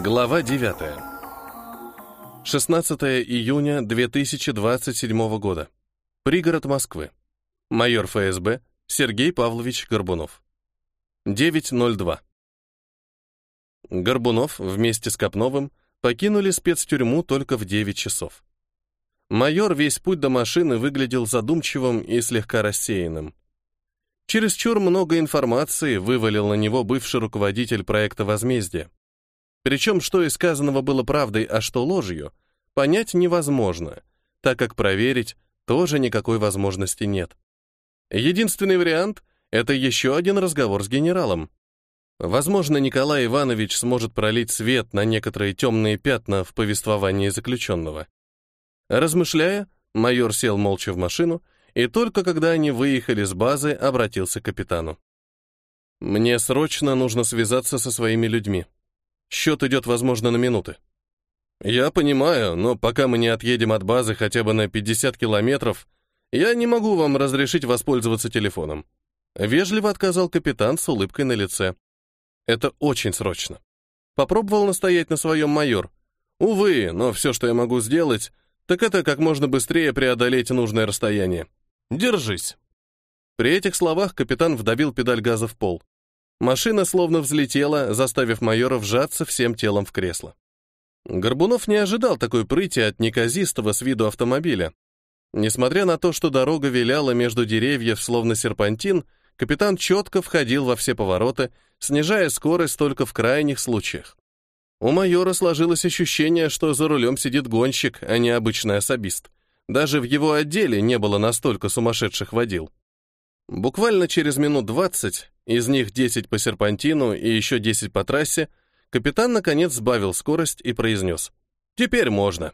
Глава 9. 16 июня 2027 года. Пригород Москвы. Майор ФСБ Сергей Павлович Горбунов. 9.02. Горбунов вместе с Копновым покинули спецтюрьму только в 9 часов. Майор весь путь до машины выглядел задумчивым и слегка рассеянным. Чересчур много информации вывалил на него бывший руководитель проекта «Возмездие». Причем, что из сказанного было правдой, а что ложью, понять невозможно, так как проверить тоже никакой возможности нет. Единственный вариант — это еще один разговор с генералом. Возможно, Николай Иванович сможет пролить свет на некоторые темные пятна в повествовании заключенного. Размышляя, майор сел молча в машину, и только когда они выехали с базы, обратился к капитану. «Мне срочно нужно связаться со своими людьми. Счет идет, возможно, на минуты». «Я понимаю, но пока мы не отъедем от базы хотя бы на 50 километров, я не могу вам разрешить воспользоваться телефоном». Вежливо отказал капитан с улыбкой на лице. «Это очень срочно». Попробовал настоять на своем майор. «Увы, но все, что я могу сделать, так это как можно быстрее преодолеть нужное расстояние. Держись. При этих словах капитан вдавил педаль газа в пол. Машина словно взлетела, заставив майора вжаться всем телом в кресло. Горбунов не ожидал такой прыти от неказистого с виду автомобиля. Несмотря на то, что дорога виляла между деревьев словно серпантин, капитан четко входил во все повороты, снижая скорость только в крайних случаях. У майора сложилось ощущение, что за рулем сидит гонщик, а не обычный особист. Даже в его отделе не было настолько сумасшедших водил. Буквально через минут двадцать, из них десять по серпантину и еще десять по трассе, капитан наконец сбавил скорость и произнес «Теперь можно».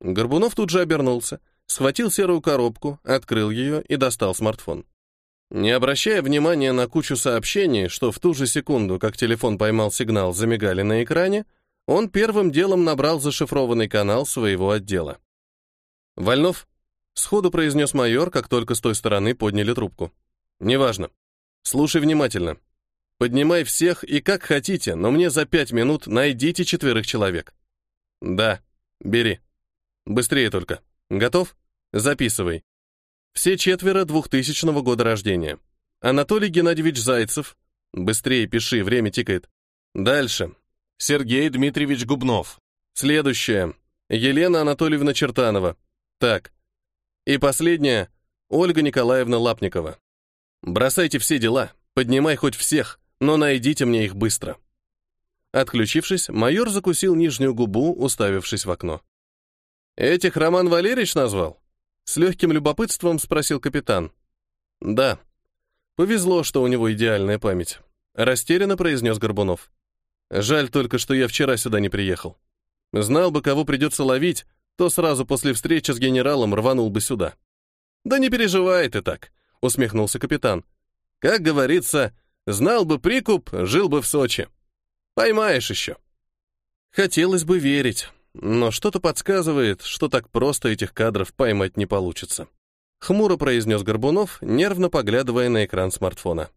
Горбунов тут же обернулся, схватил серую коробку, открыл ее и достал смартфон. Не обращая внимания на кучу сообщений, что в ту же секунду, как телефон поймал сигнал, замигали на экране, он первым делом набрал зашифрованный канал своего отдела. «Вольнов?» — сходу произнес майор, как только с той стороны подняли трубку. «Неважно. Слушай внимательно. Поднимай всех и как хотите, но мне за пять минут найдите четверых человек». «Да. Бери. Быстрее только. Готов? Записывай. Все четверо двухтысячного года рождения. Анатолий Геннадьевич Зайцев. Быстрее пиши, время тикает. Дальше. Сергей Дмитриевич Губнов. Следующее. Елена Анатольевна Чертанова. Так. И последнее. Ольга Николаевна Лапникова. Бросайте все дела, поднимай хоть всех, но найдите мне их быстро. Отключившись, майор закусил нижнюю губу, уставившись в окно. Этих Роман Валерьевич назвал? С легким любопытством спросил капитан. «Да. Повезло, что у него идеальная память», — растерянно произнес Горбунов. «Жаль только, что я вчера сюда не приехал. Знал бы, кого придется ловить, то сразу после встречи с генералом рванул бы сюда». «Да не переживай ты так», — усмехнулся капитан. «Как говорится, знал бы прикуп, жил бы в Сочи. Поймаешь еще». Хотелось бы верить но что-то подсказывает, что так просто этих кадров поймать не получится. Хмуро произнес Горбунов, нервно поглядывая на экран смартфона.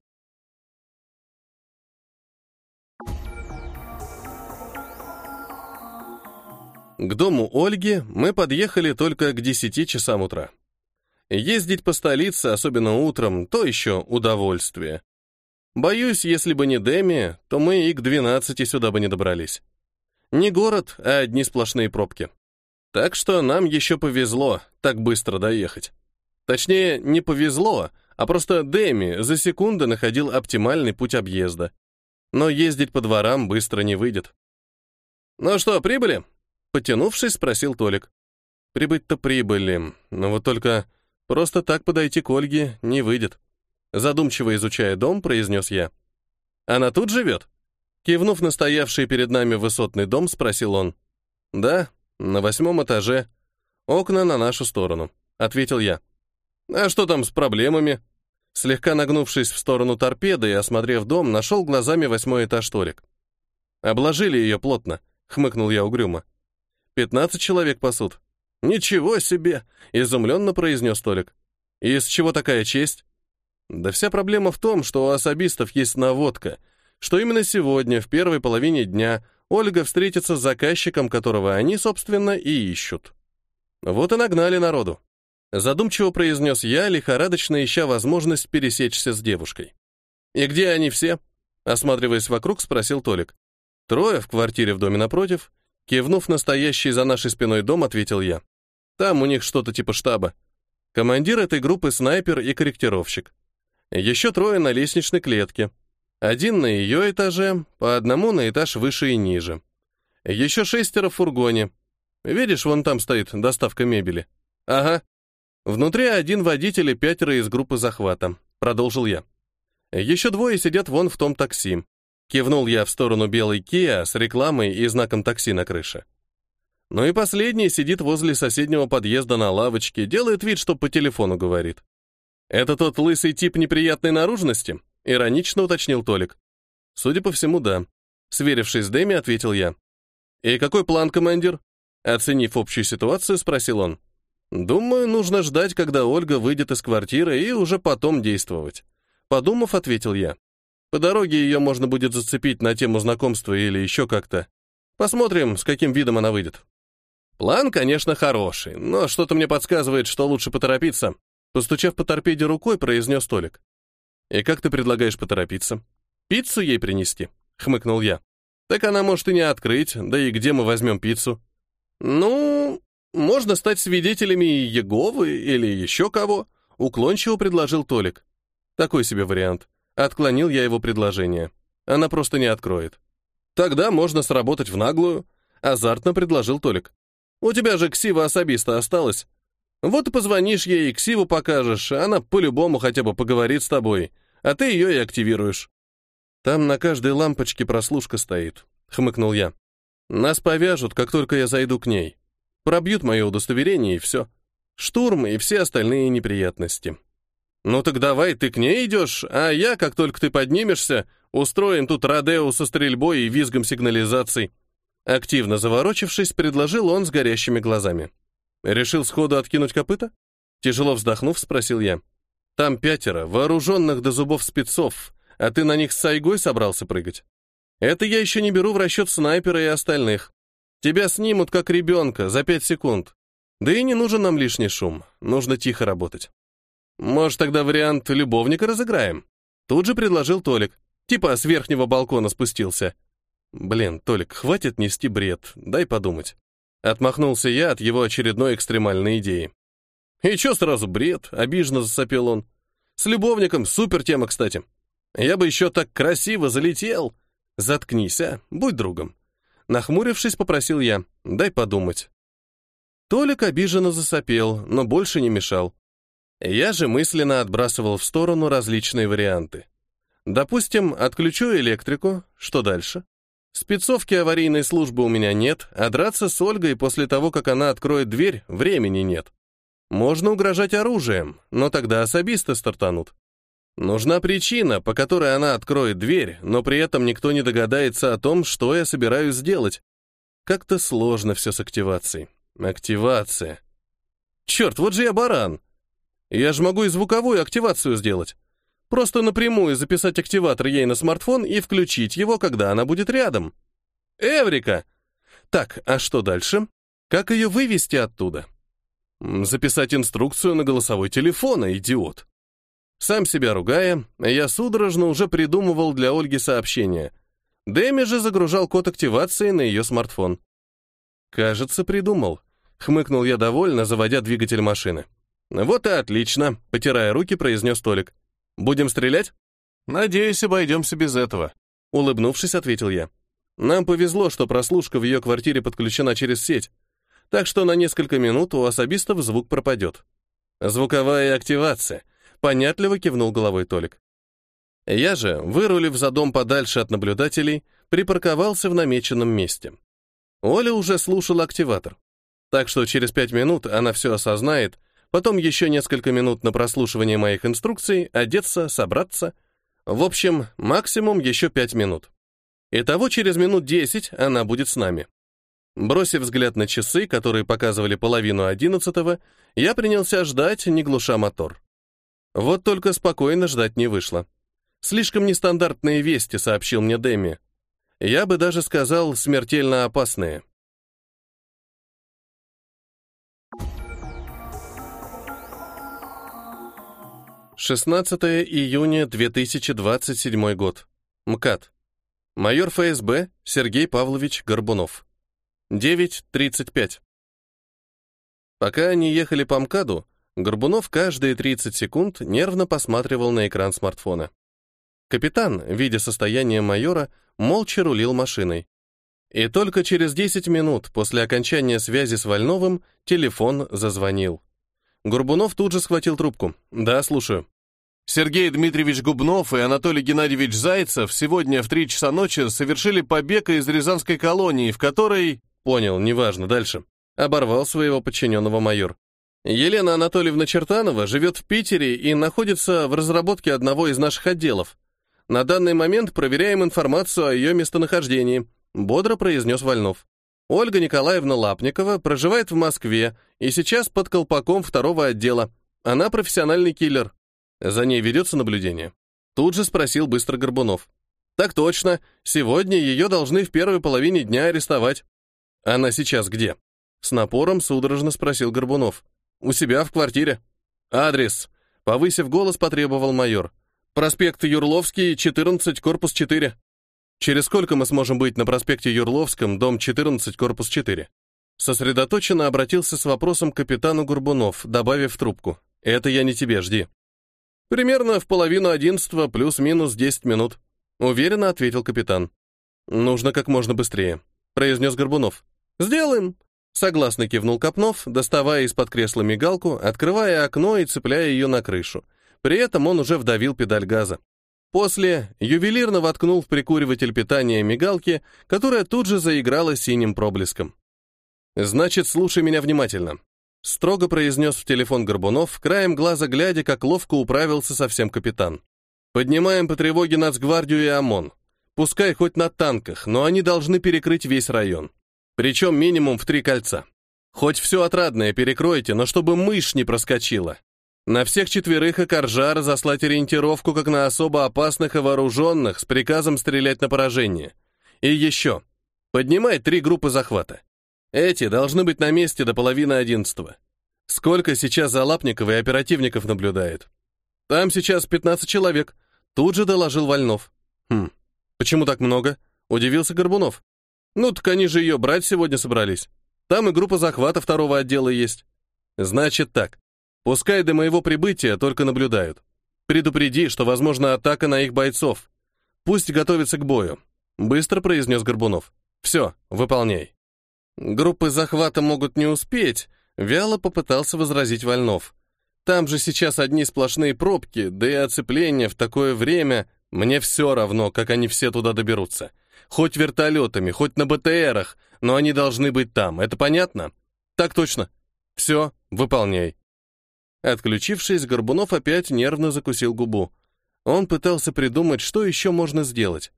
К дому Ольги мы подъехали только к 10 часам утра. Ездить по столице, особенно утром, то еще удовольствие. Боюсь, если бы не Деми, то мы и к 12 сюда бы не добрались. Не город, а одни сплошные пробки. Так что нам еще повезло так быстро доехать. Точнее, не повезло, а просто Дэми за секунды находил оптимальный путь объезда. Но ездить по дворам быстро не выйдет. «Ну что, прибыли?» Потянувшись, спросил Толик. «Прибыть-то прибыли, но вот только просто так подойти к Ольге не выйдет». Задумчиво изучая дом, произнес я. «Она тут живет?» Кивнув на стоявший перед нами высотный дом, спросил он. «Да, на восьмом этаже. Окна на нашу сторону», — ответил я. «А что там с проблемами?» Слегка нагнувшись в сторону торпеды и осмотрев дом, нашел глазами восьмой этаж Толик. «Обложили ее плотно», — хмыкнул я угрюмо. «Пятнадцать человек пасут». «Ничего себе!» — изумленно произнес Толик. «И с чего такая честь?» «Да вся проблема в том, что у особистов есть наводка — что именно сегодня, в первой половине дня, Ольга встретится с заказчиком, которого они, собственно, и ищут. Вот и нагнали народу. Задумчиво произнес я, лихорадочно ища возможность пересечься с девушкой. «И где они все?» Осматриваясь вокруг, спросил Толик. «Трое в квартире в доме напротив». Кивнув настоящий за нашей спиной дом, ответил я. «Там у них что-то типа штаба. Командир этой группы снайпер и корректировщик. Еще трое на лестничной клетке. Один на ее этаже, по одному на этаж выше и ниже. Еще шестеро в фургоне. Видишь, вон там стоит доставка мебели. Ага. Внутри один водитель и пятеро из группы захвата. Продолжил я. Еще двое сидят вон в том такси. Кивнул я в сторону белой Kia с рекламой и знаком такси на крыше. Ну и последний сидит возле соседнего подъезда на лавочке, делает вид, что по телефону говорит. «Это тот лысый тип неприятной наружности?» — иронично уточнил Толик. «Судя по всему, да». Сверившись с Дэми, ответил я. «И какой план, командир?» Оценив общую ситуацию, спросил он. «Думаю, нужно ждать, когда Ольга выйдет из квартиры и уже потом действовать». Подумав, ответил я. По дороге ее можно будет зацепить на тему знакомства или еще как-то. Посмотрим, с каким видом она выйдет. План, конечно, хороший, но что-то мне подсказывает, что лучше поторопиться. Постучав по торпеде рукой, произнес Толик. «И как ты предлагаешь поторопиться? Пиццу ей принести?» — хмыкнул я. «Так она может и не открыть, да и где мы возьмем пиццу?» «Ну, можно стать свидетелями Еговы или еще кого», — уклончиво предложил Толик. Такой себе вариант. Отклонил я его предложение. Она просто не откроет. Тогда можно сработать в наглую, азартно предложил Толик. У тебя же ксива особиста осталась. Вот позвонишь ей, и ксиву покажешь, она по-любому хотя бы поговорит с тобой, а ты ее и активируешь. Там на каждой лампочке прослушка стоит, хмыкнул я. Нас повяжут, как только я зайду к ней. Пробьют мое удостоверение и все. Штурм и все остальные неприятности. «Ну так давай ты к ней идешь, а я, как только ты поднимешься, устроим тут родео со стрельбой и визгом сигнализаций». Активно заворочившись, предложил он с горящими глазами. «Решил сходу откинуть копыта?» Тяжело вздохнув, спросил я. «Там пятеро, вооруженных до зубов спецов, а ты на них с сайгой собрался прыгать? Это я еще не беру в расчет снайпера и остальных. Тебя снимут как ребенка за пять секунд. Да и не нужен нам лишний шум, нужно тихо работать». «Может, тогда вариант любовника разыграем?» Тут же предложил Толик. Типа с верхнего балкона спустился. «Блин, Толик, хватит нести бред, дай подумать». Отмахнулся я от его очередной экстремальной идеи. «И чё сразу бред?» — обиженно засопел он. «С любовником супер тема, кстати. Я бы еще так красиво залетел. Заткнись, а, будь другом». Нахмурившись, попросил я. «Дай подумать». Толик обиженно засопел, но больше не мешал. Я же мысленно отбрасывал в сторону различные варианты. Допустим, отключу электрику, что дальше? Спецовки аварийной службы у меня нет, а драться с Ольгой после того, как она откроет дверь, времени нет. Можно угрожать оружием, но тогда особисты стартанут. Нужна причина, по которой она откроет дверь, но при этом никто не догадается о том, что я собираюсь сделать. Как-то сложно все с активацией. Активация. Черт, вот же я баран. Я же могу и звуковую активацию сделать. Просто напрямую записать активатор ей на смартфон и включить его, когда она будет рядом. Эврика! Так, а что дальше? Как ее вывести оттуда? Записать инструкцию на голосовой телефон, а, идиот. Сам себя ругая, я судорожно уже придумывал для Ольги сообщение. Дэми же загружал код активации на ее смартфон. «Кажется, придумал», — хмыкнул я довольно, заводя двигатель машины. «Вот и отлично», — потирая руки, произнес Толик. «Будем стрелять?» «Надеюсь, обойдемся без этого», — улыбнувшись, ответил я. «Нам повезло, что прослушка в ее квартире подключена через сеть, так что на несколько минут у особистов звук пропадет». «Звуковая активация», — понятливо кивнул головой Толик. Я же, вырулив за дом подальше от наблюдателей, припарковался в намеченном месте. Оля уже слушала активатор, так что через пять минут она все осознает потом еще несколько минут на прослушивание моих инструкций, одеться, собраться. В общем, максимум еще пять минут. Итого через минут десять она будет с нами. Бросив взгляд на часы, которые показывали половину одиннадцатого, я принялся ждать, не глуша мотор. Вот только спокойно ждать не вышло. Слишком нестандартные вести, сообщил мне Дэми. Я бы даже сказал, смертельно опасные. Шестнадцатое июня 2027 год. МКАД. Майор ФСБ Сергей Павлович Горбунов. 9.35. Пока они ехали по МКАДу, Горбунов каждые 30 секунд нервно посматривал на экран смартфона. Капитан, видя состояние майора, молча рулил машиной. И только через 10 минут после окончания связи с Вольновым телефон зазвонил. Горбунов тут же схватил трубку. «Да, слушаю». Сергей Дмитриевич Губнов и Анатолий Геннадьевич Зайцев сегодня в три часа ночи совершили побег из Рязанской колонии, в которой... Понял, неважно, дальше. Оборвал своего подчиненного майор. Елена Анатольевна Чертанова живет в Питере и находится в разработке одного из наших отделов. На данный момент проверяем информацию о ее местонахождении, бодро произнес Вольнов. Ольга Николаевна Лапникова проживает в Москве и сейчас под колпаком второго отдела. Она профессиональный киллер. За ней ведется наблюдение? Тут же спросил быстро Горбунов. Так точно. Сегодня ее должны в первой половине дня арестовать. Она сейчас где? С напором судорожно спросил Горбунов. У себя в квартире. Адрес. Повысив голос, потребовал майор. Проспект Юрловский, 14, корпус 4. Через сколько мы сможем быть на проспекте Юрловском, дом 14, корпус 4? Сосредоточенно обратился с вопросом капитану Горбунов, добавив трубку. Это я не тебе, жди. Примерно в половину одиннадцатого плюс-минус десять минут. Уверенно ответил капитан. Нужно как можно быстрее, произнес Горбунов. Сделаем. Согласно кивнул Копнов, доставая из-под кресла мигалку, открывая окно и цепляя ее на крышу. При этом он уже вдавил педаль газа. После ювелирно воткнул в прикуриватель питания мигалки, которая тут же заиграла синим проблеском. «Значит, слушай меня внимательно. Строго произнес в телефон Горбунов, краем глаза глядя, как ловко управился совсем капитан. «Поднимаем по тревоге Нацгвардию и ОМОН. Пускай хоть на танках, но они должны перекрыть весь район. Причем минимум в три кольца. Хоть все отрадное перекройте, но чтобы мышь не проскочила. На всех четверых и коржа разослать ориентировку как на особо опасных и вооруженных с приказом стрелять на поражение. И еще. Поднимай три группы захвата. Эти должны быть на месте до половины одиннадцатого. Сколько сейчас за Лапникова и оперативников наблюдает? Там сейчас 15 человек. Тут же доложил Вольнов. Хм, почему так много? Удивился Горбунов. Ну, так они же ее брать сегодня собрались. Там и группа захвата второго отдела есть. Значит так. Пускай до моего прибытия только наблюдают. Предупреди, что возможна атака на их бойцов. Пусть готовятся к бою. Быстро произнес Горбунов. Все, выполняй. Группы захвата могут не успеть, вяло попытался возразить Вольнов. Там же сейчас одни сплошные пробки, да и оцепление в такое время. Мне все равно, как они все туда доберутся. Хоть вертолетами, хоть на БТРах, но они должны быть там, это понятно? Так точно. Все, выполняй. Отключившись, Горбунов опять нервно закусил губу. Он пытался придумать, что еще можно сделать.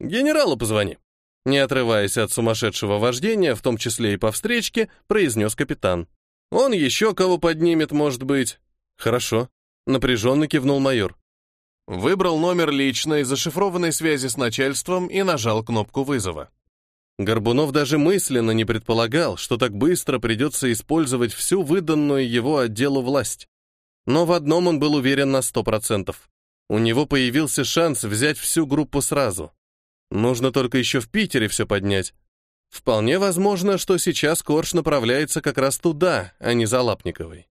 «Генералу позвони», не отрываясь от сумасшедшего вождения, в том числе и по встречке, произнес капитан. «Он еще кого поднимет, может быть?» «Хорошо», — напряженно кивнул майор. Выбрал номер личной, зашифрованной связи с начальством и нажал кнопку вызова. Горбунов даже мысленно не предполагал, что так быстро придется использовать всю выданную его отделу власть. Но в одном он был уверен на сто процентов. У него появился шанс взять всю группу сразу. Нужно только еще в Питере все поднять. Вполне возможно, что сейчас Корж направляется как раз туда, а не за Лапниковой.